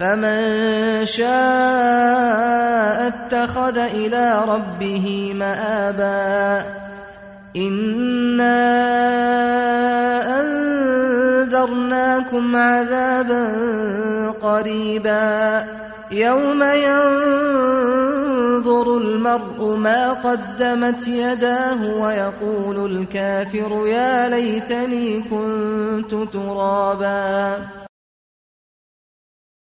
فمن شاء اتخذ إلى ربه مآبا. إنا أنذرناكم عذابا قريبا. يوم ينظر المرء ما قدمت يداه ويقول الكافر يا ليتني كنت ترابا.